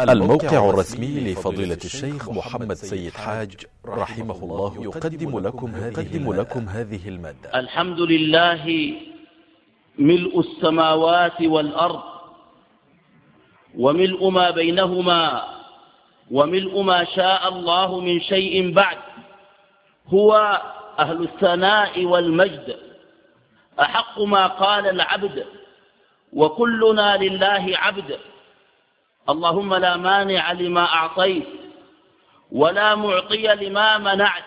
الموقع الرسمي لفضيلة الشيخ محمد سيد حاج رحمه الله يقدم لكم هذه, لكم هذه المادة. الحمد لله ملء السماوات والأرض وملء ما بينهما وملء ما شاء الله من شيء بعد. هو أهل الثناء والمجد. أحق ما قال العبد. وكلنا لله عبد. اللهم لا مانع لما أعطيت ولا معطي لما منعت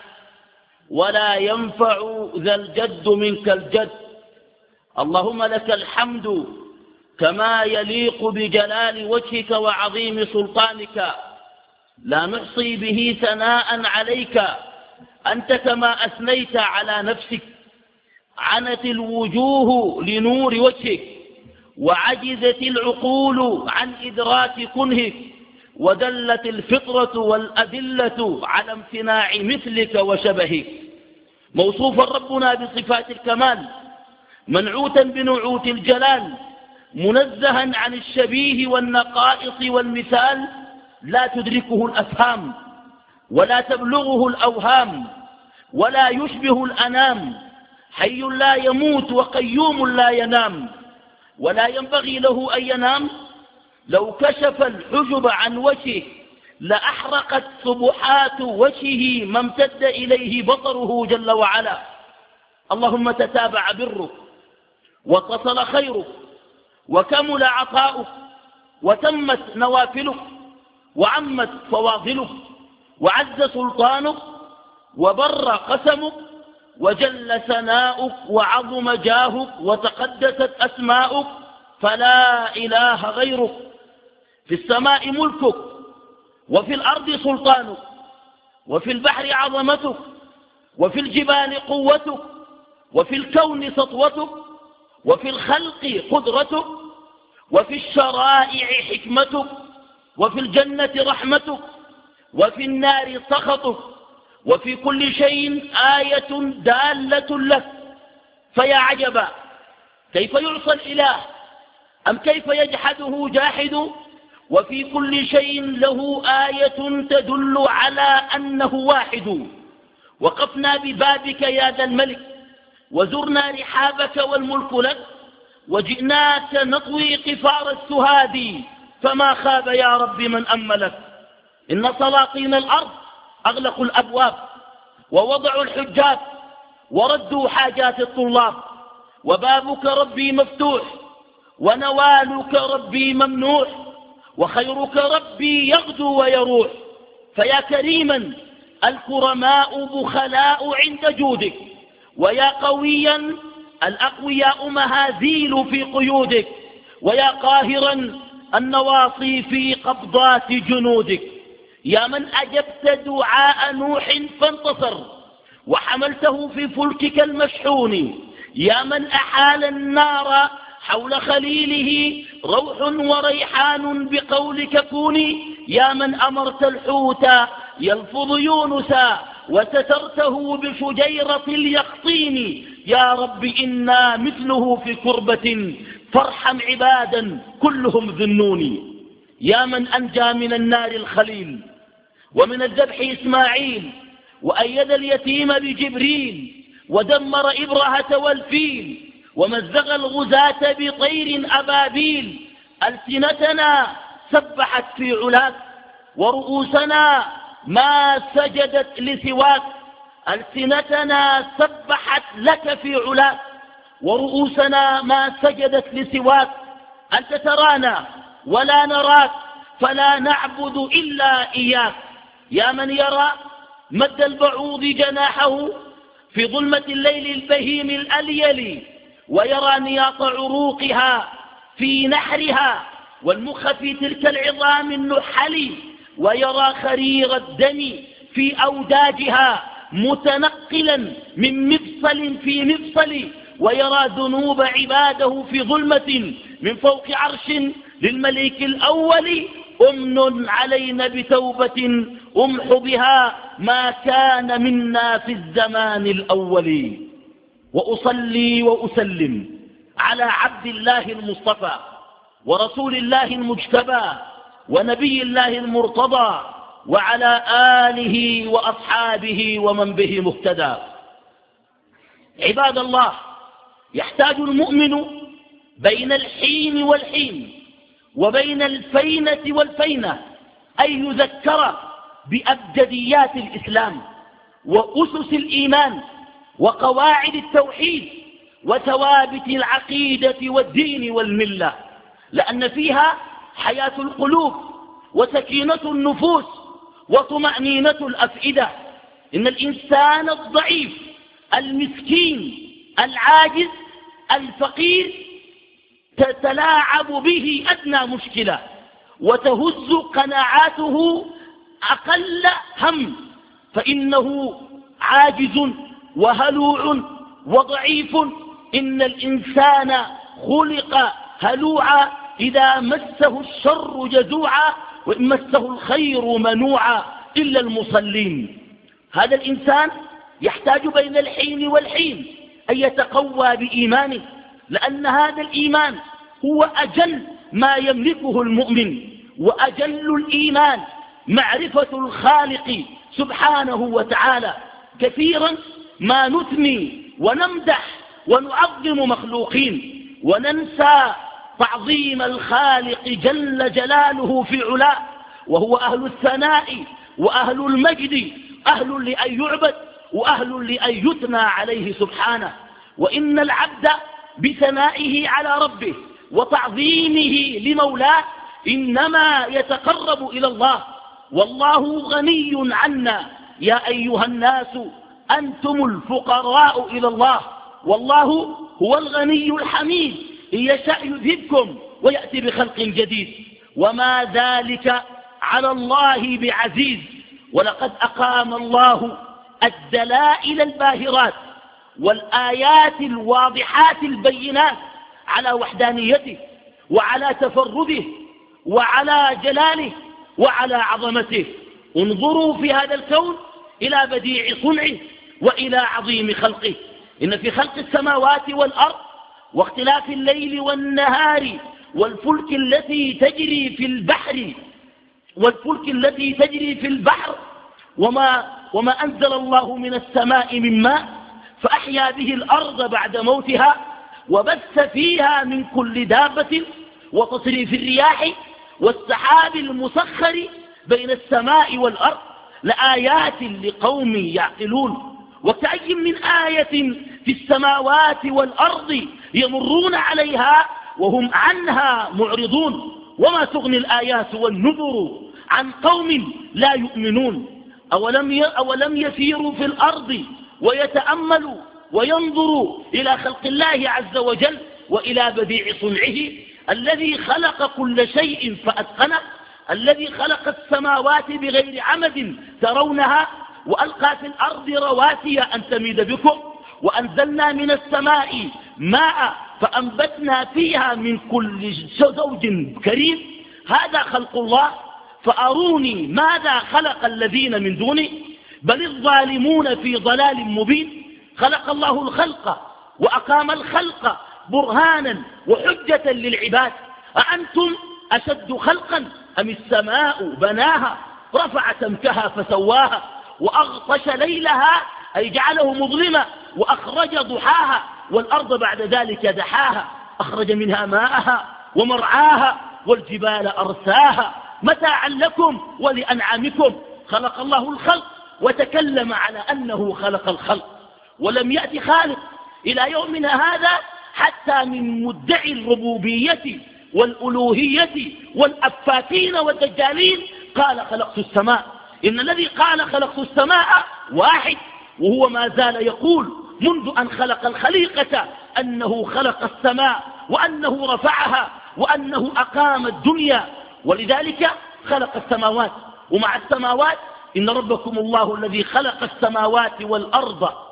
ولا ينفع ذا الجد منك الجد. اللهم لك الحمد كما يليق بجلال وجهك وعظيم سلطانك. لا نحصي به ثناء عليك أنت كما أثنيت على نفسك. عنت الوجوه لنور وجهك. وعجزت العقول عن إدراك كنهك ودلت الفطرة والأدلة على امتناع مثلك وشبهك. موصوفا ربنا بصفات الكمال منعوتا بنعوت الجلال منزها عن الشبيه والنقائص والمثال. لا تدركه الأفهام ولا تبلغه الأوهام ولا يشبه الأنام. حي لا يموت وقيوم لا ينام. ولا ينبغي له أن ينام. لو كشف الحجب عن وجهه لأحرقت سبحات وجهه ما امتد إليه بصره جل وعلا. اللهم تتابع برك واتصل خيرك وكمل عطاؤك وتمت نوافلك وعمت فواضلك وعز سلطانك وبر قسمك وجل ثناؤك وعظم جاهك وتقدست أسماؤك فلا إله غيرك. في السماء ملكك وفي الأرض سلطانك وفي البحر عظمتك وفي الجبال قوتك وفي الكون سطوتك وفي الخلق قدرتك وفي الشرائع حكمتك وفي الجنة رحمتك وفي النار سخطك. وفي كل شيء آية دالة لك فيا عجبا كيف يعصى الإله؟ أم كيف يجحده جاحد؟ وفي كل شيء له آية تدل على أنه واحد. وقفنا ببابك يا ذا الملك وزرنا رحابك والملك لك وجئناك نطوي قفار السهاد. فما خاب يا رب من أملك؟ إن سلاطين الأرض أغلقوا الأبواب ووضعوا الحجاب وردوا حاجات الطلاب وبابك ربي مفتوح ونوالك ربي ممنوح وخيرك ربي يغدو ويروح فيا كريما الكرماء بخلاء عند جودك ويا قويا الأقوياء مهازيل في قيودك ويا قاهرا النواصي في قبضات جنودك يا من أجبت دعاء نوح فانتصر وحملته في فلكك المشحون. يا من أحال النار حول خليله روح وريحان بقولك كوني يا من أمرت الحوت يلفظ يونسا وسترته بشجيرة اليقطين. يا رب إنا مثله في كربة فارحم عبادا كلهم ذنوني. يا من أنجى من النار الخليل. ومن الذبح إسماعيل وأيد اليتيم بجبريل ودمر إبرهة والفيل ومزق الغزاة بطير أبابيل. ألسنتنا سبحت في علاك ورؤوسنا ما سجدت لسواك. ألسنتنا سبحت لك في علاك ورؤوسنا ما سجدت لسواك. أنت ترانا ولا نراك فلا نعبد إلا إياك. يا من يرى مد البعوض جناحه في ظلمة الليل البهيم الأليل ويرى نياط عروقها في نحرها والمخ في تلك العظام النحل ويرى خرير الدم في أوداجها متنقلا من مفصل في مفصل ويرى ذنوب عباده في ظلمة من فوق عرش للملك الأول أمن علينا بتوبة أمح بها ما كان منا في الزمان الأول. وأصلي وأسلم على عبد الله المصطفى ورسول الله المجتبى ونبي الله المرتضى وعلى آله وأصحابه ومن به مهتدى. عباد الله يحتاج المؤمن بين الحين والحين وبين الفينة والفينة أن يذكر بأبجديات الإسلام وأسس الإيمان وقواعد التوحيد وثوابت العقيدة والدين والملة لأن فيها حياة القلوب وسكينة النفوس وطمأنينة الأفئدة. إن الإنسان الضعيف المسكين العاجز الفقير تتلاعب به أدنى مشكلة وتهز قناعاته أقل هم فإنه عاجز وهلوع وضعيف. إن الإنسان خلق هلوعا إذا مسه الشر جزوعا وإن مسه الخير منوعا إلا المصلين. هذا الإنسان يحتاج بين الحين والحين أن يتقوى بإيمانه لأن هذا الإيمان هو أجل ما يملكه المؤمن وأجل الإيمان معرفة الخالق سبحانه وتعالى. كثيرا ما نثني ونمدح ونعظم مخلوقين وننسى تعظيم الخالق جل جلاله في علاه وهو أهل الثناء وأهل المجد أهل لأن يعبد وأهل لأن يثنى عليه سبحانه. وإن العبد بثنائه على ربه وتعظيمه لمولاه إنما يتقرب إلى الله. والله غني عنا. يا أيها الناس أنتم الفقراء إلى الله. والله هو الغني الحميد. إن يشاء يذهبكم ويأتي بخلق جديد. وما ذلك على الله بعزيز. ولقد أقام الله الدلائل الباهرات والآيات الواضحات البينات على وحدانيته وعلى تفرده وعلى جلاله وعلى عظمته. انظروا في هذا الكون إلى بديع صنعه وإلى عظيم خلقه. إن في خلق السماوات والأرض واختلاف الليل والنهار والفلك التي تجري في البحر والفلك التي تجري في البحر وما, وما أنزل الله من السماء من ماء فأحيا به الأرض بعد موتها وبث فيها من كل دابة وتصريف الرياح والسحاب المسخر بين السماء والأرض لآيات لقوم يعقلون. وكأي من آية في السماوات والأرض يمرون عليها وهم عنها معرضون. وما تغني الآيات والنذر عن قوم لا يؤمنون. أولم, أولم يسيروا في الأرض ويتأملوا وينظروا إلى خلق الله عز وجل وإلى بديع صنعه الذي خلق كل شيء فأتقنه الذي خلق السماوات بغير عمد ترونها وألقى في الأرض رواسي أن تميد بكم وأنزلنا من السماء ماء فأنبتنا فيها من كل زوج كريم. هذا خلق الله فأروني ماذا خلق الذين من دونه بل الظالمون في ضلال مبين. خلق الله الخلق وأقام الخلق برهانا وحجة للعباد. أأنتم أشد خلقا أم السماء بناها؟ رفع سمكها فسواها وأغطش ليلها أي جعله مظلما وأخرج ضحاها والأرض بعد ذلك دحاها أخرج منها ماءها ومرعاها والجبال أرساها. متاعا لكم ولأنعامكم. خلق الله الخلق وتكلم على أنه خلق الخلق. ولم يأتي خالق إلى يومنا هذا حتى من مدعي الربوبية والألوهية والأفاكين والدجالين قال خلقت السماء. إن الذي قال خلقت السماء واحد وهو ما زال يقول منذ أن خلق الخليقة أنه خلق السماء وأنه رفعها وأنه أقام الدنيا. ولذلك خلق السماوات. ومع السماوات إن ربكم الله الذي خلق السماوات والأرض.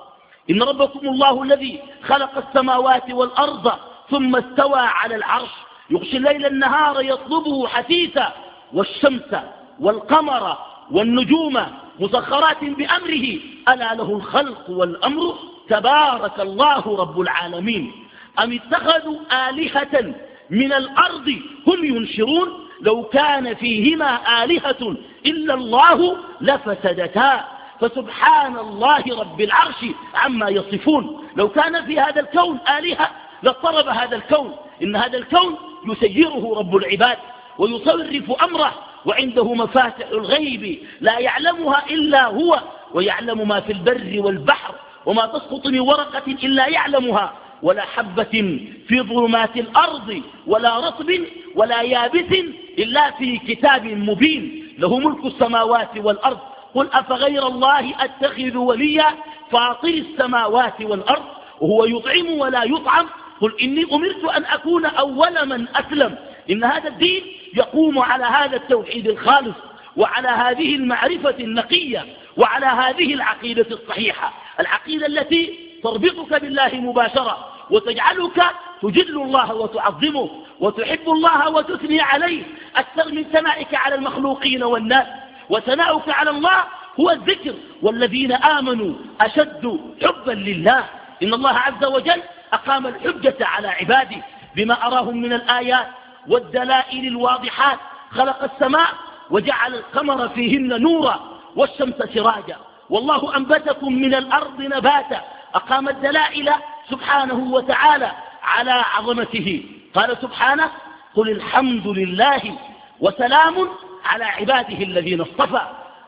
إن ربكم الله الذي خلق السماوات والأرض ثم استوى على العرش. يغشي الليل النهار يطلبه حثيثا والشمس والقمر والنجوم مسخرات بأمره. ألا له الخلق والأمر؟ تبارك الله رب العالمين. أم اتخذوا آلهة من الأرض هم ينشرون؟ لو كان فيهما آلهة إلا الله لفسدتا. فسبحان الله رب العرش عما يصفون. لو كان في هذا الكون آلهة لاضطرب هذا الكون. إن هذا الكون يسيره رب العباد ويصرف أمره وعنده مفاتح الغيب لا يعلمها إلا هو ويعلم ما في البر والبحر وما تسقط من ورقة إلا يعلمها. ولا حبة في ظلمات الأرض ولا رطب ولا يابس إلا في كتاب مبين. له ملك السماوات والأرض قل أفغير الله أتخذ وليا فاطر السماوات والأرض وهو يطعم ولا يطعم؟ قل إني أمرت أن أكون أول من أسلم. إن هذا الدين يقوم على هذا التوحيد الخالص وعلى هذه المعرفة النقية وعلى هذه العقيدة الصحيحة. العقيدة التي تربطك بالله مباشرة وتجعلك تجل الله وتعظمه وتحب الله وتثني عليه أكثر من ثنائك على المخلوقين والناس. وثناؤك على الله هو الذكر والذين آمنوا أشد حبا لله. إن الله عز وجل أقام الحجة على عباده بما أراهم من الآيات والدلائل الواضحات. خلق السماء وجعل القمر فيهن نورا والشمس سراجا. والله أنبتكم من الأرض نباتا. أقام الدلائل سبحانه وتعالى على عظمته. قال سبحانه قل الحمد لله وسلام على عباده الذين اصطفى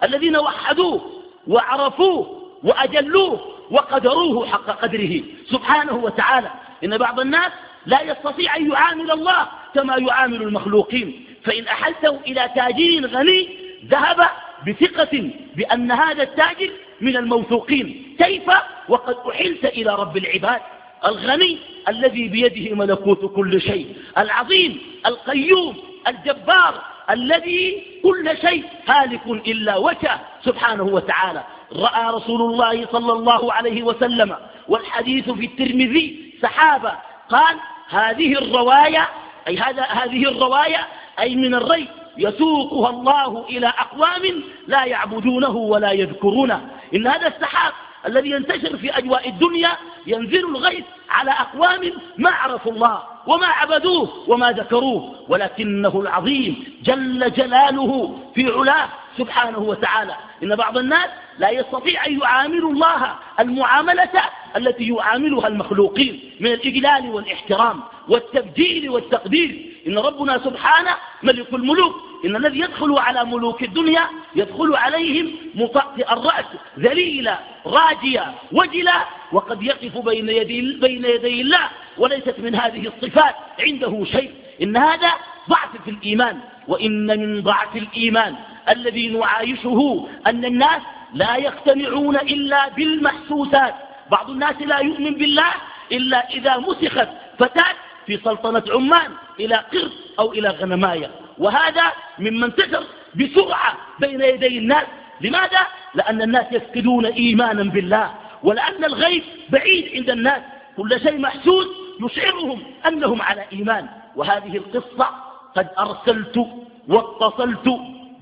الذين وحدوه وعرفوه وأجلوه وقدروه حق قدره. سبحانه وتعالى. إن بعض الناس لا يستطيع أن يعامل الله كما يعامل المخلوقين. فإن أحلته إلى تاجر غني ذهب بثقة بأن هذا التاجر من الموثوقين. كيف؟ وقد أحلت إلى رب العباد. الغني الذي بيده ملكوت كل شيء. العظيم القيوم الجبار الذي كل شيء هالك إلا وجهه سبحانه وتعالى. رأى رسول الله صلى الله عليه وسلم والحديث في الترمذي سحابة. قال هذه الرواية أي هذا هذه الرواية أي من الري يسوقها الله إلى أقوام لا يعبدونه ولا يذكرونه. إن هذا السحاب الذي ينتشر في أجواء الدنيا ينزل الغيث على أقوام ما عرفوا الله وما عبدوه وما ذكروه. ولكنه العظيم جل جلاله في علاه سبحانه وتعالى. إن بعض الناس لا يستطيع أن يعاملوا الله المعاملة التي يعاملها المخلوقين من الإجلال والإحترام والتبجيل والتقدير. إن ربنا سبحانه ملك الملوك إن الذي يدخل على ملوك الدنيا يدخل عليهم مطأطئ الرأس ذليلا راجيا وجلا وقد يقف بين يدي, بين يدي الله وليست من هذه الصفات عنده شيء. إن هذا ضعف في الإيمان وإن من ضعف الإيمان الذي نعايشه أن الناس لا يقتنعون إلا بالمحسوسات. بعض الناس لا يؤمن بالله إلا إذا مسخت فتاة في سلطنة عمان إلى قرد أو إلى غنماية. وهذا ممن انتشر بسرعة بين يدي الناس. لماذا؟ لأن الناس يفقدون إيمانا بالله ولأن الغيب بعيد عند الناس. كل شيء محسوس يشعرهم أنهم على إيمان. وهذه القصة قد أرسلت واتصلت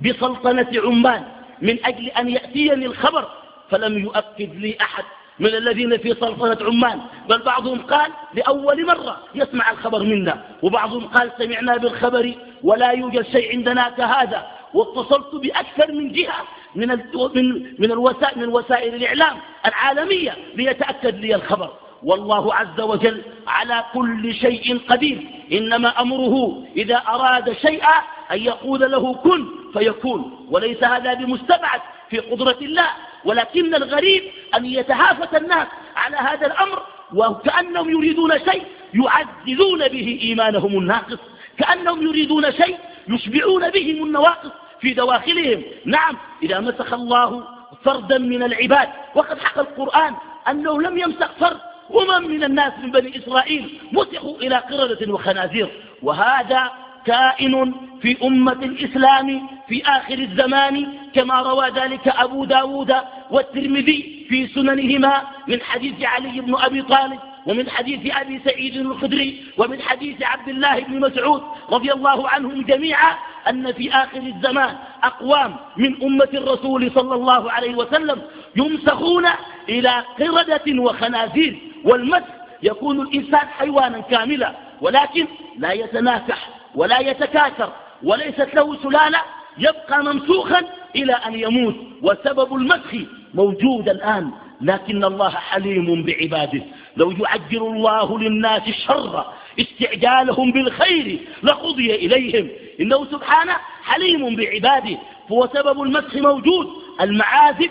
بسلطنة عمان من أجل أن يأتيني الخبر فلم يؤكد لي أحد. من الذين في سلطنة عمان بل بعضهم قال لأول مرة يسمع الخبر منا وبعضهم قال سمعنا بالخبر ولا يوجد شيء عندنا كهذا واتصلت بأكثر من جهة من من من الوسائل من وسائل الإعلام العالمية ليتأكد لي الخبر. والله عز وجل على كل شيء قدير إنما أمره إذا أراد شيئا أن يقول له كن فيكون وليس هذا بمستبعد في قدرة الله. ولكن الغريب أن يتهافت الناس على هذا الأمر وكأنهم يريدون شيء يعززون به إيمانهم الناقص كأنهم يريدون شيء يشبعون بهم النواقص في دواخلهم. نعم إذا مسخ الله فردا من العباد وقد حكى القرآن أنه لم يمسخ فرد أمم من الناس من بني إسرائيل مسخوا إلى قردة وخنازير وهذا كائن في أمة الإسلام في آخر الزمان كما روى ذلك أبو داود والترمذي في سننهما من حديث علي بن أبي طالب ومن حديث أبي سعيد الخدري ومن حديث عبد الله بن مسعود رضي الله عنهم جميعا أن في آخر الزمان أقوام من أمة الرسول صلى الله عليه وسلم يمسخون إلى قردة وخنازير والمسخ يكون الإنسان حيوانا كاملا ولكن لا يتناكح ولا يتكاثر وليست له سلالة يبقى ممسوخا إلى أن يموت. وسبب المسخ موجود الآن لكن الله حليم بعباده. لو يعجل الله للناس الشر استعجالهم بالخير لقضي إليهم. إنه سبحانه حليم بعباده. هو سبب المسخ موجود. المعازف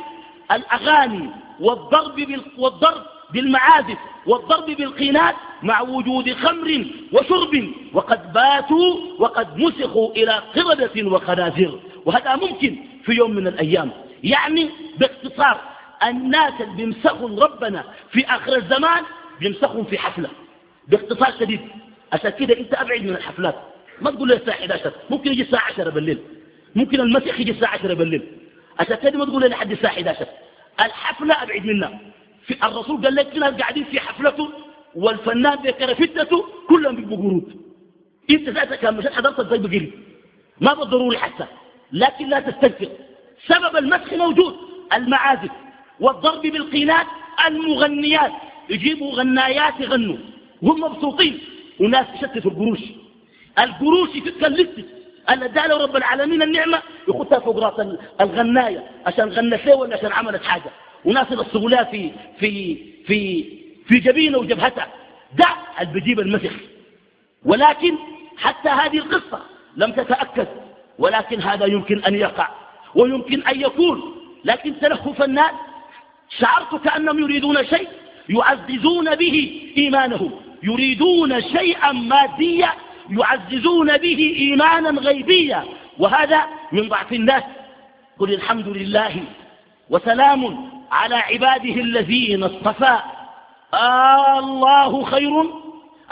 الأغاني والضرب, والضرب بالمعازف والضرب بالقينات مع وجود خمر وشرب وقد باتوا وقد مسخوا إلى قردة وخنازير. وهذا ممكن في يوم من الأيام. يعني باختصار الناس اللي بيمسخوا ربنا في آخر الزمان بيمسخهم في حفلة. باختصار شديد عشان كده أنت أبعد من الحفلات. ما تقول لي الساعة 11 ممكن يجي الساعة 10 بالليل. ممكن المسيح يجي الساعة 10 بالليل. عشان كده ما تقول لي لحد الساعة 11 الحفلة أبعد منها في الرسول قال لك ناس قاعدين في حفلته والفنان بكرفتته كلهم بيبقوا قرود إنت ذاتك كان مشيت حضرت زي بقري ما بالضروري حتى لكن لا تستنكر. سبب المسخ موجود المعازف والضرب بالقينات المغنيات. يجيبوا غنايات يغنوا. وهم مبسوطين وناس يشتتوا القروش. القروش يفك اللي ادى رب العالمين النعمة يخطها فوق رأس الغناية عشان غنت ولا عشان عملت حاجة. يغصبوا لها في في في في جبينه وجبهتها ده اللي بيجيب المسخ ولكن حتى هذه القصة لم تتأكد. ولكن هذا يمكن أن يقع ويمكن أن يكون. لكن تلهف الناس. شعرت كأنهم يريدون شيء يعززون به إيمانهم. يريدون شيئا ماديا يعززون به إيمانا غيبيا. وهذا من ضعف الناس. قل الحمد لله وسلام على عباده الذين اصطفى. آه الله خير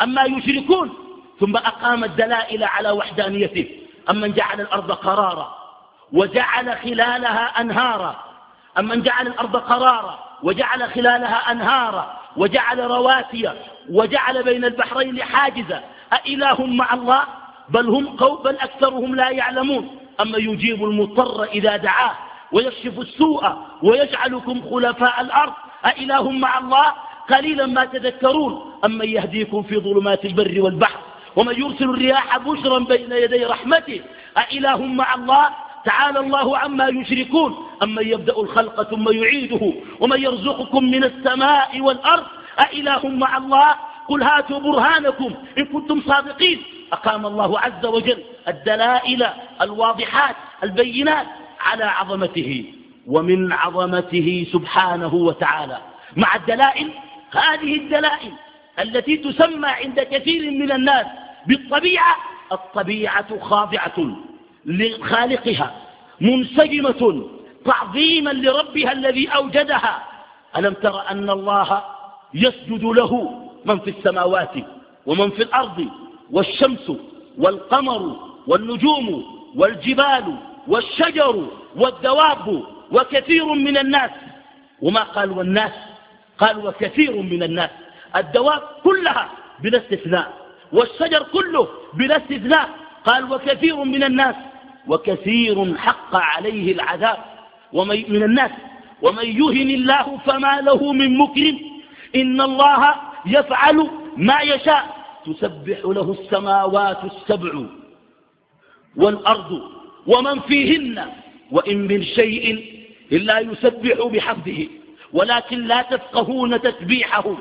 أما يشركون. ثم أقام الدلائل على وحدانيته. أمن جعل الأرض قرارا وجعل خلالها أنهارا. أمن جعل الأرض قرارا وجعل خلالها أنهارا. وجعل رواسي وجعل بين البحرين حاجزا. أإله مع الله؟ بل هم قوم بل أكثرهم لا يعلمون. أما يجيب المضطر إذا دعاه. ويكشف السوء ويجعلكم خلفاء الأرض. أإله مع الله؟ قليلا ما تذكرون. أما يهديكم في ظلمات البر والبحر؟ ومن يرسل الرياح بشرا بين يدي رحمته؟ أإله مع الله؟ تعالى الله عما يشركون. أمن يبدأ الخلق ثم يعيده؟ ومن يرزقكم من السماء والأرض؟ أإله مع الله؟ قل هاتوا برهانكم إن كنتم صادقين. أقام الله عز وجل الدلائل الواضحات البينات. على عظمته ومن عظمته سبحانه وتعالى. مع الدلائل هذه الدلائل التي تسمى عند كثير من الناس بالطبيعة الطبيعة خاضعة لخالقها منسجمة تعظيما لربها الذي أوجدها. ألم تر أن الله يسجد له من في السماوات ومن في الأرض والشمس والقمر والنجوم والجبال والشجر والدواب وكثير من الناس. وما قال والناس قال وكثير من الناس. الدواب كلها بلا استثناء والشجر كله بلا استثناء. قال وكثير من الناس وكثير حق عليه العذاب. ومن من الناس ومن يهن الله فما له من مكرم. إن الله يفعل ما يشاء. تسبح له السماوات السبع والأرض. ومن فيهن وإن من شيء إلا يسبح بحمده ولكن لا تفقهون تسبيحه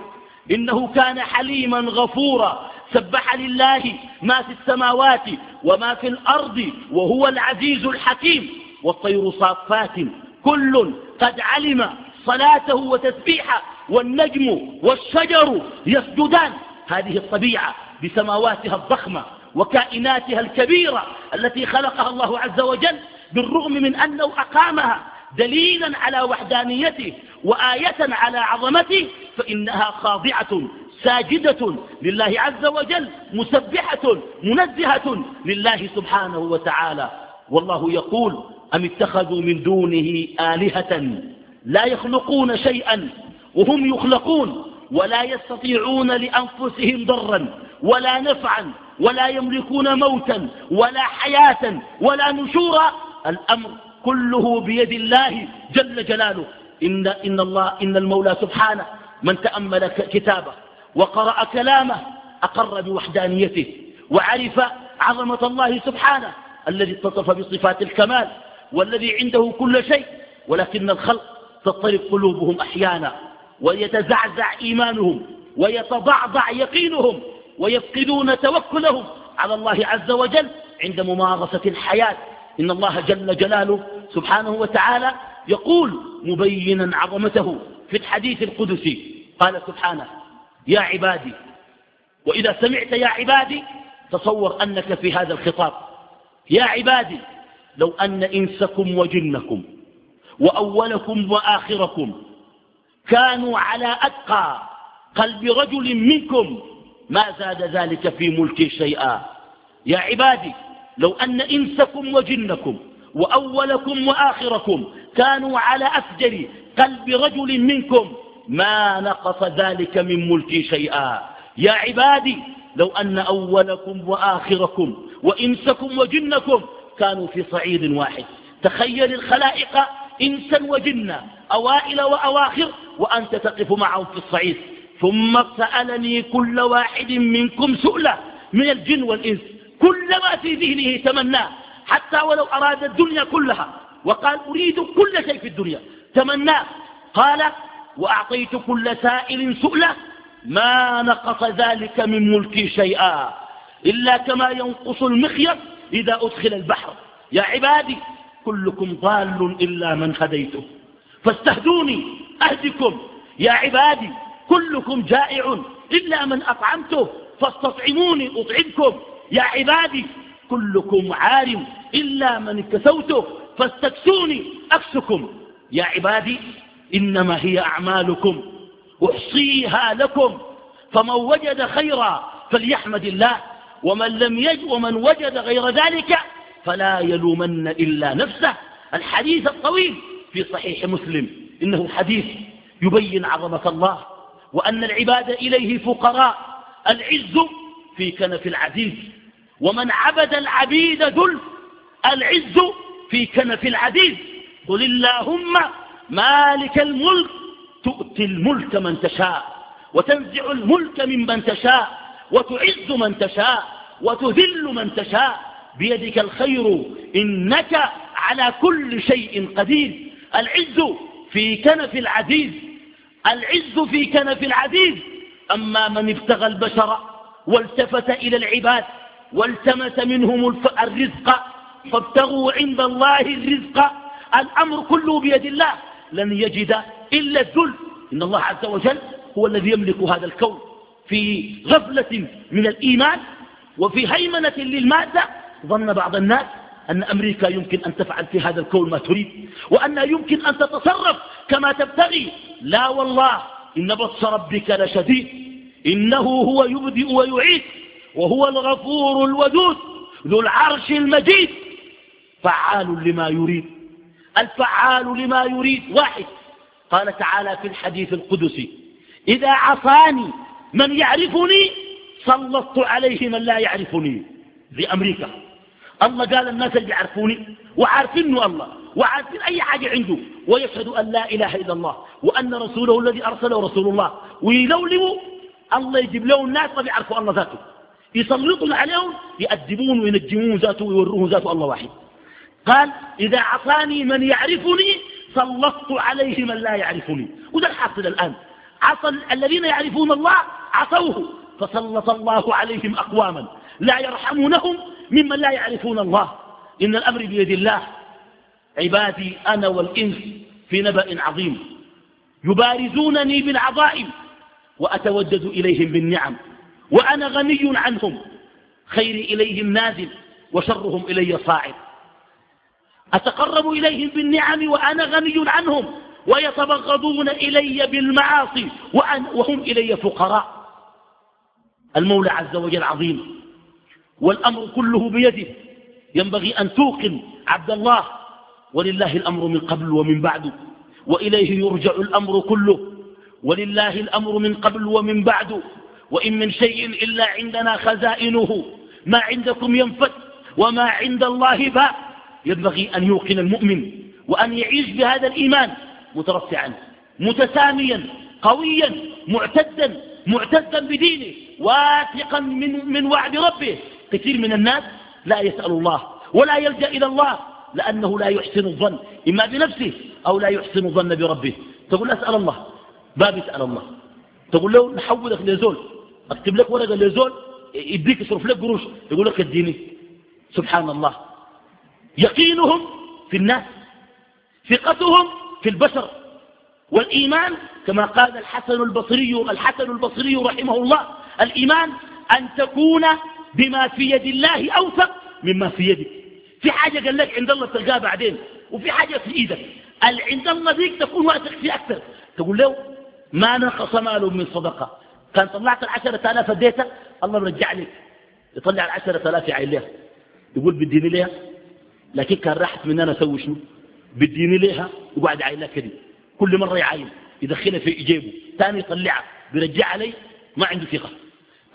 إنه كان حليما غفورا سبح لله ما في السماوات وما في الأرض وهو العزيز الحكيم والطير صافات كل قد علم صلاته وتسبيحه والنجم والشجر يسجدان هذه الطبيعة بسماواتها الضخمة. وكائناتها الكبيرة التي خلقها الله عز وجل بالرغم من أنه أقامها دليلا على وحدانيته وآية على عظمته فإنها خاضعة ساجدة لله عز وجل مسبحة منزهة لله سبحانه وتعالى. والله يقول أم اتخذوا من دونه آلهة لا يخلقون شيئا وهم يخلقون ولا يستطيعون لأنفسهم ضرا ولا نفعا ولا يملكون موتا ولا حياة ولا نشورا. الأمر كله بيد الله جل جلاله. إن, إن, الله إن المولى سبحانه من تأمل كتابه وقرأ كلامه أقر بوحدانيته وعرف عظمة الله سبحانه الذي اتصف بصفات الكمال والذي عنده كل شيء. ولكن الخلق تضطرب قلوبهم أحيانا ويتزعزع إيمانهم ويتضعضع يقينهم. ويفقدون توكلهم على الله عز وجل عند ممارسة الحياة. إن الله جل جلاله سبحانه وتعالى يقول مبينا عظمته في الحديث القدسي. قال سبحانه يا عبادي وإذا سمعت يا عبادي تصور أنك في هذا الخطاب. يا عبادي لو أن إنسكم وجنكم وأولكم وآخركم كانوا على أتقى قلب رجل منكم ما زاد ذلك في ملكي شيئا. يا عبادي لو أن إنسكم وجنكم وأولكم وآخركم كانوا على أفجر قلب رجل منكم ما نقص ذلك من ملكي شيئا. يا عبادي لو أن أولكم وآخركم وإنسكم وجنكم كانوا في صعيد واحد. تخيل الخلائق إنسا وجنا أوائل وأواخر وأنت تقف معهم في الصعيد. ثم سألني كل واحد منكم سؤلة من الجن والإنس. كل ما في ذهنه تمناه حتى ولو أراد الدنيا كلها. وقال أريد كل شيء في الدنيا. تمناه قال وأعطيت كل سائل سؤلة ما نقص ذلك من ملكي شيئا إلا كما ينقص المخيط إذا أدخل البحر. يا عبادي كلكم ضال إلا من هديته. فاستهدوني أهدكم. يا عبادي كلكم جائع إلا من أطعمته فاستطعموني أطعمكم. يا عبادي كلكم عار إلا من كسوته فاستكسوني أكسكم. يا عبادي إنما هي أعمالكم أحصيها لكم. فمن وجد خيرا فليحمد الله ومن لم يجد ومن وجد غير ذلك فلا يلومن إلا نفسه. الحديث الطويل في صحيح مسلم إنه حديث يبين عظمة الله. وأن العباد إليه فقراء. العز في كنف العزيز. ومن عبد العبيد ذل. العز في كنف العزيز. قل اللهم مالك الملك. تؤتي الملك من تشاء. وتنزع الملك ممن تشاء. وتعز من تشاء. وتذل من تشاء. بيدك الخير. إنك على كل شيء قدير. العز في كنف العزيز. العز في كنف العزيز. أما من ابتغى البشر والتفت إلى العباد والتمس منهم الرزق فابتغوا عند الله الرزق. الأمر كله بيد الله. لن يجد إلا الذل. إن الله عز وجل هو الذي يملك هذا الكون. في غفلة من الإيمان وفي هيمنة للمادة ظن بعض الناس أن أمريكا يمكن أن تفعل في هذا الكون ما تريد وأنها يمكن أن تتصرف كما تبتغي. لا والله إن بطش ربك لشديد. إنه هو يبدئ ويعيد وهو الغفور الودود ذو العرش المجيد. فعال لما يريد الفعال لما يريد. واحد. قال تعالى في الحديث القدسي إذا عصاني من يعرفني سلطت عليه من لا يعرفني. في أمريكا الله قال الناس اللي يعرفوني وعارفينه الله وعارفين أي حاجة عنده ويشهد أن لا إله إلا الله وأن رسوله الذي أرسله رسول الله ويلولوا الله يجيب له الناس ما بيعرفوا الله ذاته. يسلطون عليهم يأدبون وينجمون ذاته ويوروه ذاته الله واحد. قال إذا عصاني من يعرفني سلطت عليه من لا يعرفني. وده الحاصل الآن. عصى الذين يعرفون الله عصوه فسلط الله عليهم أقواما لا يرحمونهم ممن لا يعرفون الله. إن الأمر بيد الله. عبادي أنا والإنس في نبأ عظيم. يبارزونني بالعظائم وأتودد إليهم بالنعم. وأنا غني عنهم. خيري إليهم نازل وشرهم إلي صاعد. أتقرب إليهم بالنعم وأنا غني عنهم. ويتبغضون إلي بالمعاصي. وهم إلي فقراء. المولى عز وجل عظيم. والأمر كله بيده ينبغي أن توقن عبد الله. ولله الأمر من قبل ومن بعد. وإليه يرجع الأمر كله. ولله الأمر من قبل ومن بعد. وإن من شيء إلا عندنا خزائنه. ما عندكم ينفد وما عند الله باء. ينبغي أن يوقن المؤمن وأن يعيش بهذا الإيمان مترفعا متساميا قويا معتدا معتدا بدينه واثقا من, من وعد ربه. كثير من الناس لا يسأل الله ولا يلجأ إلى الله لأنه لا يحسن الظن إما بنفسه أو لا يحسن الظن بربه. تقول أسأل الله باب اسأل الله. تقول له نحولك لزول أكتب لك ورقة لزول يديك يصرف لك قروش يقول لك اديني. سبحان الله. يقينهم في الناس ثقتهم في البشر. والإيمان كما قال الحسن البصري الحسن البصري رحمه الله الإيمان أن تكون بما في يد الله أوثق مما في يدك. في حاجة قال لك عند الله تلقاها بعدين وفي حاجة في إيدك. عند الله ذيك تكون واثق فيه أكثر. تقول له ما نقص مال من صدقة. كان طلعت العشرة آلاف اديتها الله برجع لك يطلع العشرة آلاف يعين لها يقول بديني ليها لكن كان راحت من أنا أسوي شنو؟ بديني ليها وقعد يعين لها كده كل مرة يعاين يدخلها في جيبه. ثاني يطلعها بيرجع علي ما عنده ثقة.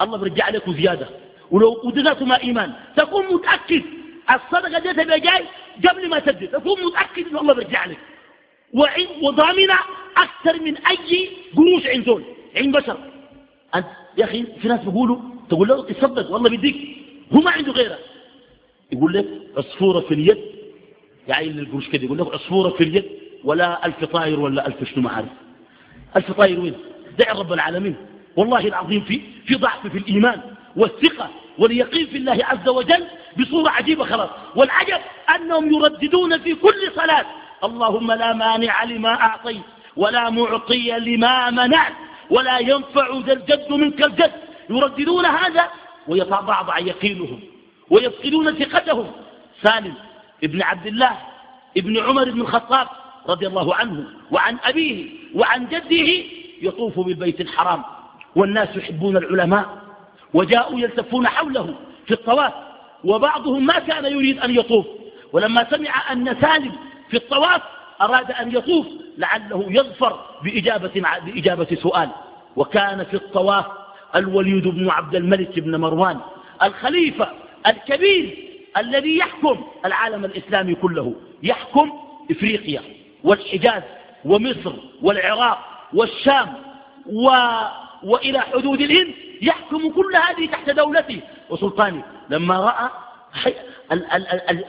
الله بيرجع عليك زيادة ولو ودناته ما إيمان تكون متأكد الصدقة دي تبقى جاي قبل ما تدي تكون متأكد إن الله بيرجع لك. وضامنة أكثر من أي قروش عند زول عند بشر. أنت يا أخي في ناس بيقولوا تقول له تصدق والله بيديك. هو ما عنده غيره. يقول لك عصفورة في اليد. يعني القروش كده يقول لك عصفورة في اليد ولا ألف طائر ولا ألف شنو ما عارف. ألف طائر وين؟ دع رب العالمين. والله العظيم في في ضعف في الإيمان. والثقة واليقين في الله عز وجل بصورة عجيبة خلاص. والعجب أنهم يرددون في كل صلاة. اللهم لا مانع لما أعطيت ولا معطي لما منعت ولا ينفع ذا الجد منك الجد. يرددون هذا ويتضعضع يقينهم ويفقدون ثقتهم. سالم ابن عبد الله ابن عمر بن الخطاب رضي الله عنه وعن أبيه وعن جده يطوف بالبيت الحرام والناس يحبون العلماء. وجاءوا يلتفون حوله في الطواف وبعضهم ما كان يريد أن يطوف. ولما سمع أن سالم في الطواف أراد أن يطوف لعله يظفر بإجابة, بإجابة سؤال. وكان في الطواف الوليد بن عبد الملك بن مروان الخليفة الكبير الذي يحكم العالم الإسلامي كله يحكم إفريقيا والحجاز ومصر والعراق والشام و... وإلى حدود الهند. يحكم كل هذه تحت دولته. وسلطانه لما رأى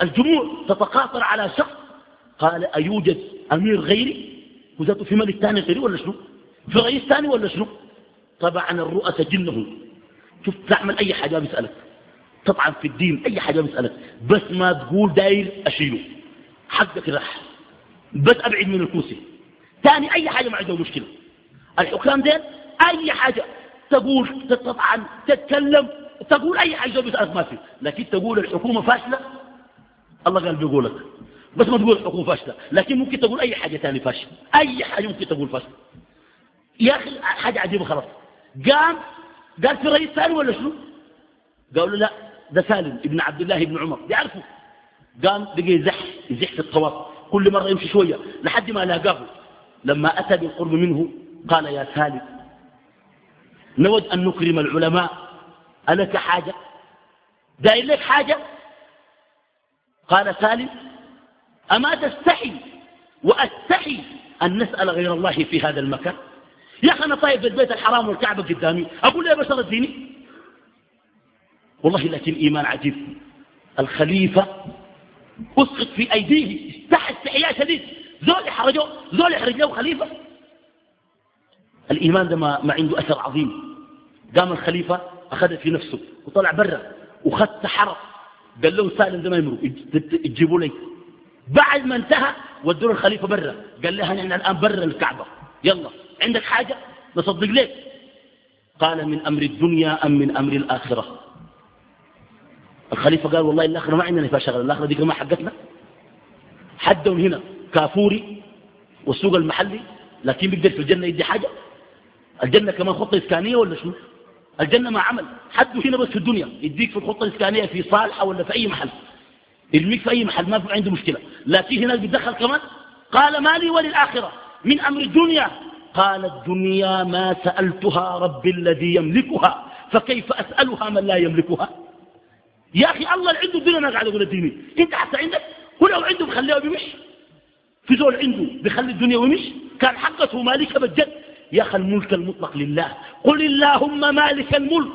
الجموع تتقاطر على شخص قال أيوجد أمير غيري؟ وذاته في ملك ثاني غيري ولا شنو؟ في رئيس ثاني ولا شنو؟ طبعا الرؤساء جنهم شوف تعمل أي حاجة بيسألك. طبعا في الدين أي حاجة بيسألك. بس ما تقول داير أشيله. حقك راح. بس أبعد من الكوسي ثاني أي حاجة ما عنده مشكلة. الحكام دين أي حاجة. تقول تطعن تتكلم تقول أي حاجة بيسألك ما في لكن تقول الحكومة فاشلة؟ الله قال بيقولك. بس ما تقول الحكومة فاشلة. لكن ممكن تقول أي حاجة ثاني فاشلة. أي حاجة ممكن تقول فاشلة. يا أخي حاجة عجيبة خلاص. قام قال في رئيس ثاني ولا شنو؟ قالوا لا ده سالم ابن عبد الله بن عمر. يعرفوا قام بقي يزح يزح في الطواف. كل مرة يمشي شوية لحد ما لاقاه. لما أتى بالقرب منه قال يا سالم نود أن نكرم العلماء. ألك حاجة؟ داير لك حاجة؟ قال سالم أما تستحي وأستحي أن نسأل غير الله في هذا المكان؟ يا أخي أنا طيب البيت الحرام والكعبة قدامي أقول يا بشر الديني والله لكن إيمان عجيب. الخليفة أسقط في أيديه استحى استحياء شديد. زول يحرجه زول يحرج له خليفة. الإيمان ده ما, ما عنده أثر عظيم. قام الخليفة أخذ في نفسه وطلع برا وخذ سحرة. قال له سالم ده ما يمروا تجيبوا لي. بعد ما انتهى ودوا الخليفة برا. قال لها نحن الآن برا الكعبة. يلا عندك حاجة؟ نصدق لك. قال من أمر الدنيا أم من أمر الآخرة. الخليفة قال والله الآخرة ما عندنا فيها الآخرة دي ما حقتنا. حدهم هنا كافوري والسوق المحلي لكن بيقدر في الجنة يدي حاجة؟ الجنة كمان خطة إسكانية ولا شنو؟ الجنة ما عمل. حده هنا بس في الدنيا يديك في الخطة الإسكانية في صالحة ولا في أي محل. يرميك في أي محل ما في عنده مشكلة. لكن هنا بيدخل كمان. قال ما لي وللآخرة؟ من أمر الدنيا. قال الدنيا ما سألتها رب الذي يملكها فكيف أسألها من لا يملكها؟ يا أخي الله عنده الدنيا ما قاعد يقول الديني أنت حتى عندك؟ ولو عنده بخليه بيمشي في زول عنده بخلي الدنيا ويمشي. كان حقته مالك بالجد. يا أخي الملك المطلق لله. قل اللهم مالك الملك.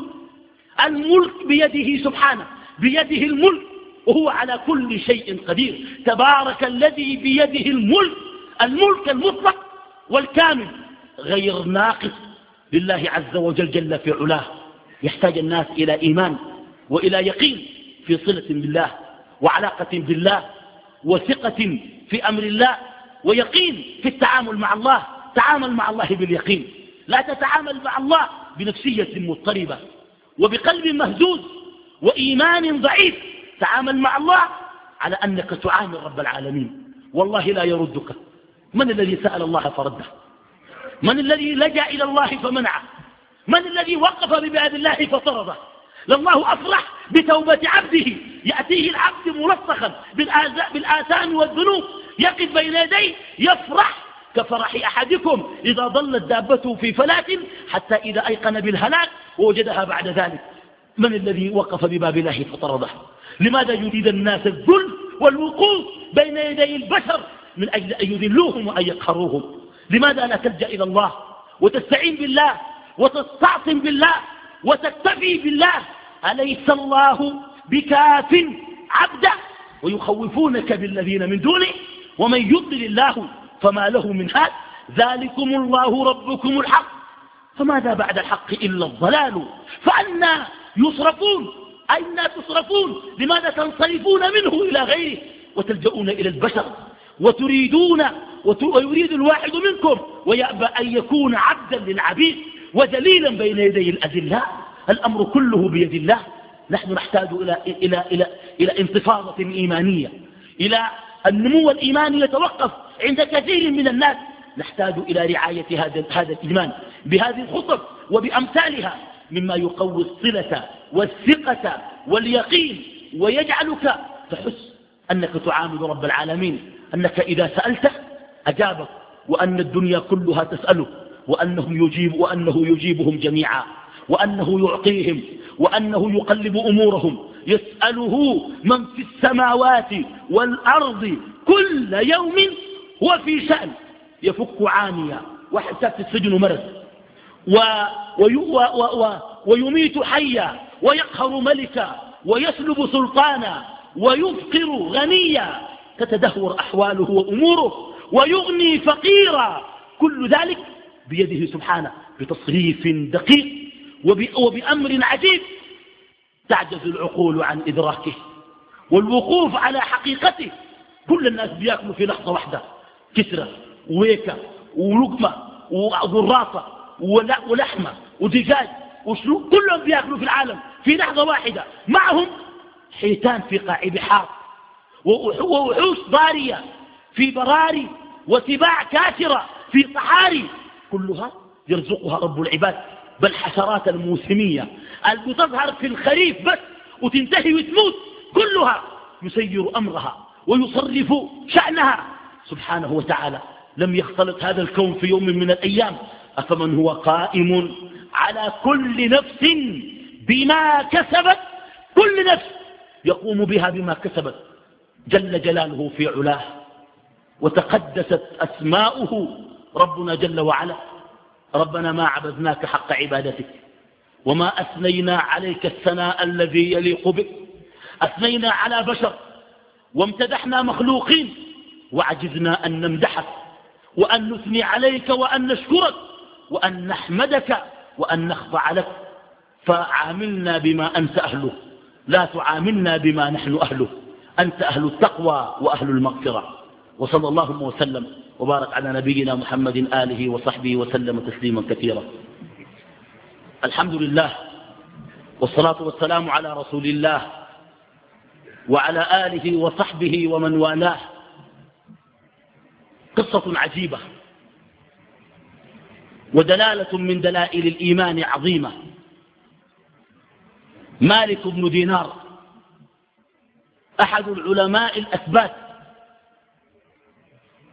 الملك بيده سبحانه. بيده الملك. وهو على كل شيء قدير. تبارك الذي بيده الملك. الملك المطلق والكامل. غير ناقص لله عز وجل جل في علاه. يحتاج الناس إلى إيمان وإلى يقين في صلة بالله وعلاقة بالله وثقة في أمر الله ويقين في التعامل مع الله. تعامل مع الله باليقين. لا تتعامل مع الله بنفسية مضطربة وبقلب مهزوز وإيمان ضعيف. تعامل مع الله على أنك تعامل رب العالمين. والله لا يردك. من الذي سأل الله فرده؟ من الذي لجأ إلى الله فمنعه؟ من الذي وقف بباب الله فطرده؟ لله أفرح بتوبة عبده يأتيه العبد ملصقا بالآثام والذنوب يقف بين يديه يفرح كفرح أحدكم إذا ظلت دابته في فلاة حتى إذا أيقن بالهلاك ووجدها بعد ذلك. من الذي وقف بباب الله فطرده؟ لماذا يريد الناس الذل والوقوف بين يدي البشر من أجل أن يذلوهم وأن يقهروهم؟ لماذا لا تلجأ إلى الله وتستعين بالله وتستعصم بالله وتكتفي بالله؟ أليس الله بكاف عبده ويخوفونك بالذين من دونه؟ ومن يضل الله فما له من هاد ذلكم الله ربكم الحق. فماذا بعد الحق إلا الضلال؟ فأنا يصرفون. أين تصرفون؟ لماذا تنصرفون منه إلى غيره؟ وتلجؤون إلى البشر. وتريدون ويريد الواحد منكم. ويأبى أن يكون عبدا للعبيد ودليلا بين يدي الأذلاء الأمر كله بيد الله. نحن نحتاج إلى, إلى, إلى, إلى انتفاضة إيمانية. إلى النمو الإيماني يتوقف. عند كثير من الناس نحتاج إلى رعاية هذا هذا الإيمان بهذه الخطب وبأمثالها مما يقوي الصلة والثقة واليقين ويجعلك تحس أنك تعامل رب العالمين أنك إذا سألته أجابك وأن الدنيا كلها تسأله وأنه يجيب وأنه يجيبهم جميعا وأنه يعطيهم وأنه يقلب أمورهم. يسأله من في السماوات والأرض كل يوم هو في شأن يفك عانيا واحد في السجن ومرض و و و ويميت حيا ويقهر ملكا ويسلب سلطانا ويفقر غنيا. تتدهور أحواله وأموره ويغني فقيرا. كل ذلك بيده سبحانه بتصريف دقيق وبأمر عجيب. تعجز العقول عن إدراكه والوقوف على حقيقته. كل الناس بياكلوا في لحظة واحدة. كسرة وويكة ولقمة وغراصة ولحمة ودجاج وشلو كلهم بيأكلوا في العالم في لحظة واحدة. معهم حيتان في قاع بحار ووحوش ضارية في براري وسباع كاسرة في صحاري كلها يرزقها رب العباد بل حشرات الموسمية. اللي تظهر في الخريف بس وتنتهي وتموت كلها يسير أمرها ويصرف شأنها. سبحانه وتعالى لم يختلط هذا الكون في يوم من الأيام. أفمن هو قائم على كل نفس بما كسبت؟ كل نفس يقوم بها بما كسبت. جل جلاله في علاه وتقدست أسماؤه ربنا جل وعلا. ربنا ما عبدناك حق عبادتك وما أثنينا عليك الثناء الذي يليق بك. أثنينا على بشر وامتدحنا مخلوقين. وعجزنا أن نمدحك وأن نثني عليك وأن نشكرك وأن نحمدك وأن نخضع لك. فعاملنا بما أنت أهله لا تعاملنا بما نحن أهله. أنت أهل التقوى وأهل المغفرة. وصلى الله وسلم وبارك على نبينا محمد آله وصحبه وسلم تسليما كثيرا. الحمد لله والصلاة والسلام على رسول الله وعلى آله وصحبه ومن والاه. قصة عجيبة. ودلالة من دلائل الإيمان عظيمة. مالك بن دينار أحد العلماء الأثبات.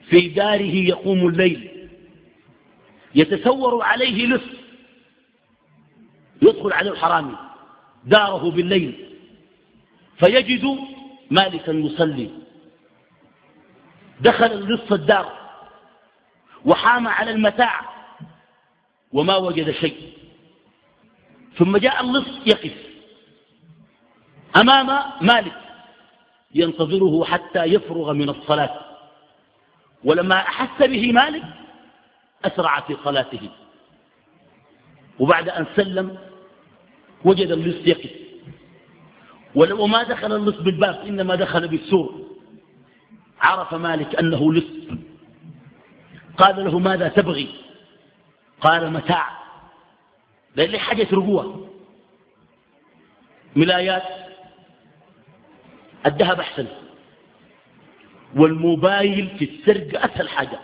في داره يقوم الليل. يتسور عليه لص. يدخل عليه الحرامي داره بالليل. فيجد مالكا يصلي دخل اللص الدار وحام على المتاع وما وجد شيء. ثم جاء اللص يقف أمام مالك ينتظره حتى يفرغ من الصلاة. ولما أحس به مالك أسرع في صلاته. وبعد أن سلم وجد اللص يقف. ولو ما دخل اللص بالباب إنما دخل بالسور. عرف مالك أنه لص. قال له ماذا تبغي؟ قال متاع. لي حاجة ترقوها ملايات. الذهب أحسن. والموبايل في السرقة أسهل حاجة.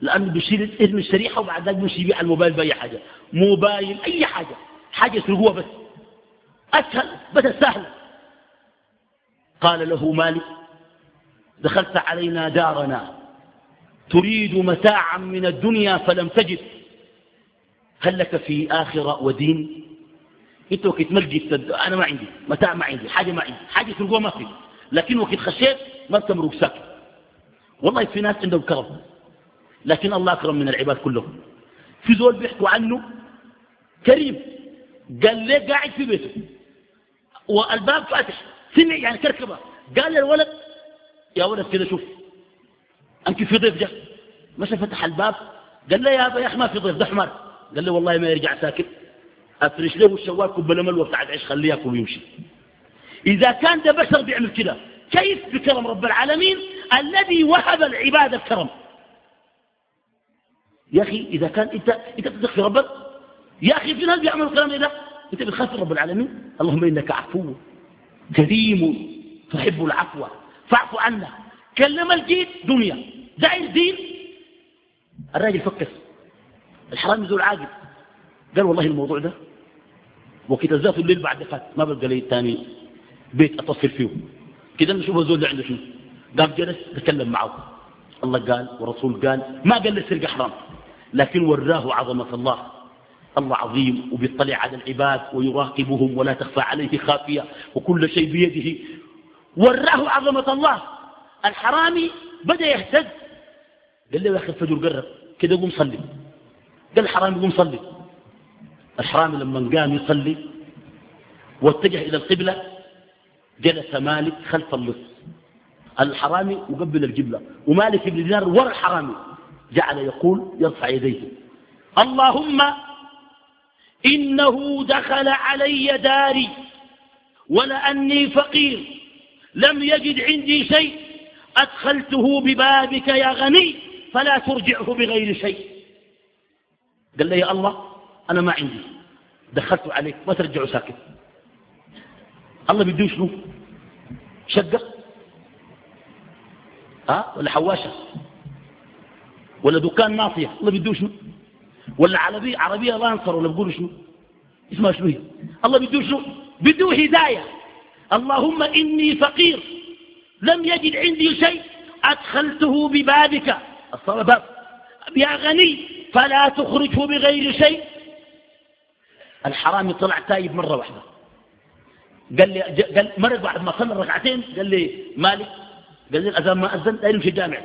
لأنه بيشيل اسم الشريحة وبعد ذلك بيمشي يبيع الموبايل بأي حاجة. موبايل أي حاجة. حاجة يسرقوها بس. أسهل بس سهل. قال له مالك دخلت علينا دارنا. تريد متاعا من الدنيا فلم تجد. هل لك في آخرة ودين؟ انت وقت ملجي أنا ما عندي. متاع ما عندي. حاجة ما عندي. حاجة تلقوها ما في. لكن وقت خشيت ما بتمرق ساكت والله في ناس عندهم كرم. لكن الله أكرم من العباد كلهم. في زول بيحكوا عنه كريم. قال لي قاعد في بيته. والباب فاتح. سمع يعني كركبة. قال للولد يا ولد كده شوف أنت في ضيف جاء مشى فتح الباب؟ قال لي يا أبا يا أخي ما في ضيف ده حمار. قال لي والله ما يرجع ساكت. أفرش له الشوال كب ملوى بتاعت عيش خليه ياكل ويمشي. إذا كان ده بشر بيعمل كده كيف بكرم رب العالمين الذي وهب العباد الكرم يا أخي إذا كان أنت أنت بتدخل ربك؟ يا أخي في ناس بيعملوا الكلام ده؟ أنت بتخاف رب العالمين؟ اللهم إنك عفو كريم تحب العفو. فاعف عنا. كلم الجيد دنيا. دعي الدين الراجل فكس الحرام يزول عاقل. قال والله الموضوع ده وكده ذات الليل بعد فات. ما بلقى لي تاني بيت أتصل فيه. كده نشوف الزول ده عنده شنو. قام جلس تكلم معه. الله قال ورسول قال ما قال للسرقه حرام. لكن وراه عظمة الله. الله عظيم وبيطلع على العباد ويراقبهم ولا تخفى عليه خافية. وكل شيء بيده. ورأه عظمة الله. الحرامي بدأ يهتز قال له يا أخي الفجر قرب. كده قوم صلي. قال الحرامي قوم صلي. الحرامي لما قام يصلي واتجه إلى القبلة جلس مالك خلف اللص. الحرامي وقبل الجبلة ومالك بن دينار ورا الحرامي. جعل يقول يرفع يديه. اللهم إنه دخل علي داري ولأني فقير. لم يجد عندي شيء أدخلته ببابك يا غني فلا ترجعه بغير شيء. قال لي يا الله أنا ما عندي. دخلت عليك ما ترجعوا ساكت. الله بيديه شنو؟ شقة؟ ها؟ ولا حواشة؟ ولا دكان ناصية؟ الله بيديه شنو؟ ولا عربية عربية لانسر ولا بيقولوا شنو؟ اسمها شنو هي. الله بيديه شنو؟ بيديه هداية. اللهم إني فقير. لم يجد عندي شيء. أدخلته ببابك. الصلاة باب. يا غني فلا تخرجه بغير شيء. الحرامي طلع تايب مرة واحدة. قال لي قال مرة بعد ما صلى ركعتين. قال لي مالك؟ قال لي الأذان ما أذن لا يمشي جامع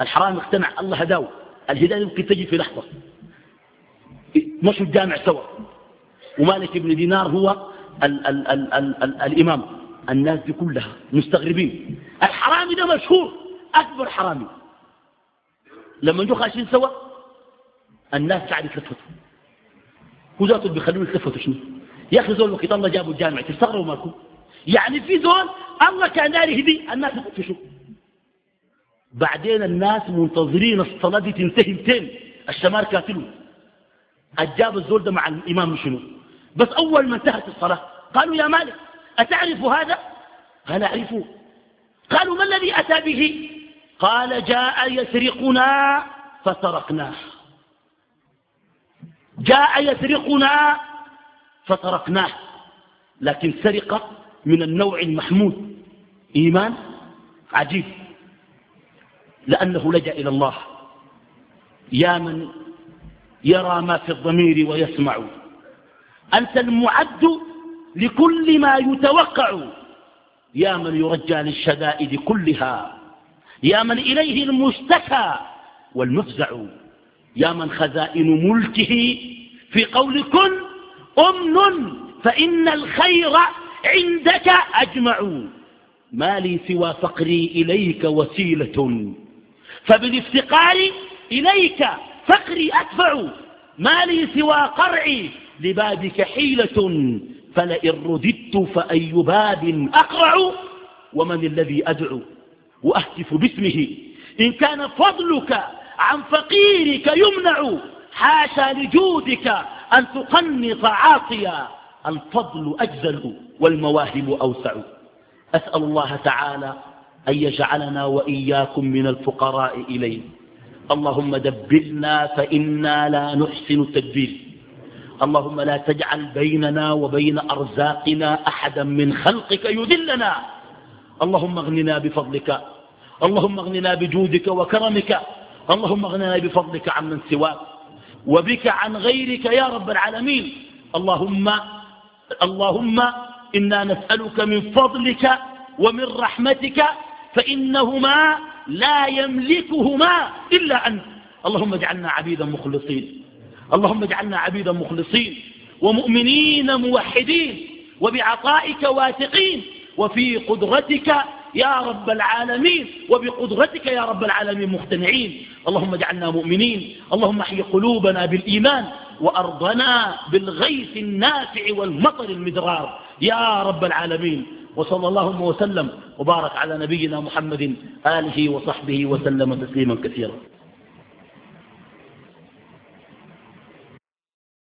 الحرامي اقتنع الله هداه. الهداية يمكن تجي في لحظة. مشوا الجامع سوا. ومالك بن دينار هو ال ال ال ال ال الإمام. الناس دي كلها مستغربين. الحرامي ده مشهور. أكبر حرامي. لما نجوا خاشين سوا الناس قاعد يتلفتوا هو ذاته بيخلوه يتلفتوا شنو؟ يا أخي زول وقت الله جابوا الجامع تستغربوا مالكم؟ يعني في زول الله كان داري يهدي الناس يطفشوا بعدين الناس منتظرين الصلاة دي تنتهي. متين الشمار كاتلوا أجاب الزول ده مع الإمام شنو؟ بس أول ما انتهت الصلاة قالوا يا مالك أتعرف هذا؟ قال أعرفه. قالوا ما الذي أتى به؟ قال جاء يسرقنا فسرقناه. جاء يسرقنا فتركناه لكن سرقة من النوع المحمود. إيمان؟ عجيب. لأنه لجأ إلى الله. يا من يرى ما في الضمير ويسمع. أنت المعد لكل ما يتوقع. يا من يرجى للشدائد كلها يا من إليه المشتكى والمفزع يا من خزائن ملكه في قول كن أمن فإن الخير عندك أجمع. ما لي سوى فقري إليك وسيلة فبالافتقار إليك فقري أدفع ما لي سوى قرعي لبابك حيلة فلئن رددت فأي باب أقرع ومن الذي أدعو؟ وأهتف باسمه. إن كان فضلك عن فقيرك يمنع حاشا لجودك أن تقنط عاطيا الفضل أجزل والمواهب أوسع. أسأل الله تعالى أن يجعلنا وإياكم من الفقراء إليه. اللهم دبرنا فإنا لا نحسن التدبير. اللهم لا تجعل بيننا وبين أرزاقنا أحدا من خلقك يذلنا. اللهم اغننا بفضلك. اللهم اغننا بجودك وكرمك. اللهم اغننا بفضلك عمن سواك. وبك عن غيرك يا رب العالمين. اللهم اللهم إنا نسألك من فضلك ومن رحمتك فإنهما لا يملكهما إلا أنت. اللهم اجعلنا عبيدا مخلصين. اللهم اجعلنا عبيدا مخلصين ومؤمنين موحدين وبعطائك واثقين وفي قدرتك يا رب العالمين وبقدرتك يا رب العالمين مقتنعين. اللهم اجعلنا مؤمنين. اللهم احي قلوبنا بالإيمان وأرضنا بالغيث النافع والمطر المدرار. يا رب العالمين. وصلى الله وسلم. وبارك على نبينا محمد آله وصحبه وسلم تسليما كثيرا.